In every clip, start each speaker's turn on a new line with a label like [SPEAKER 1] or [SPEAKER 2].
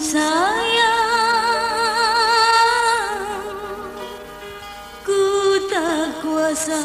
[SPEAKER 1] sayang ku tak kuasa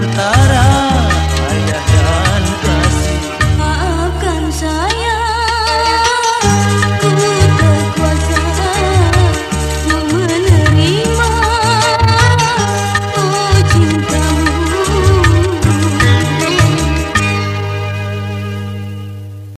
[SPEAKER 2] harta